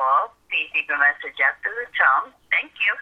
call. Please leave a message after the tone. Thank you.